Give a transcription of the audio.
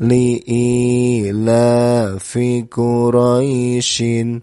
لإيلاف قريش